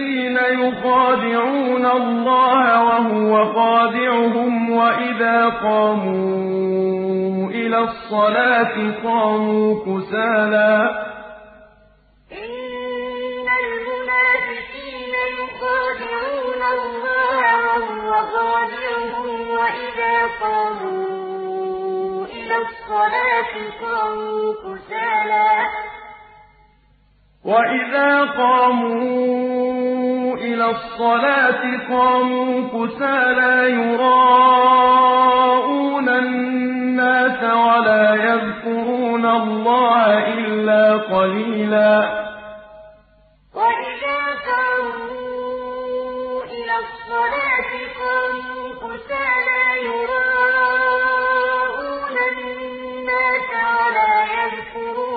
الذين يخادعون الله وهو خادعهم وإذا قاموا إلى الصلاة قاموا كسالى إن المنافقين يخادعون الله وهو خادعهم وإذا قاموا إلى الصلاة قاموا كسالى وَإِذَا قَامُوا إِلَى الصَّلَاةِ قَامُوا كُسَالَىٰ يُرَاءُونَ النَّاسَ وَلَا يَذْكُرُونَ اللَّهَ إِلَّا قَلِيلًا وَإِذَا قَامُوا إِلَى الصَّلَاةِ قَامُوا كُسَالَىٰ يُرَاءُونَ النَّاسَ وَلَا يَذْكُرُونَ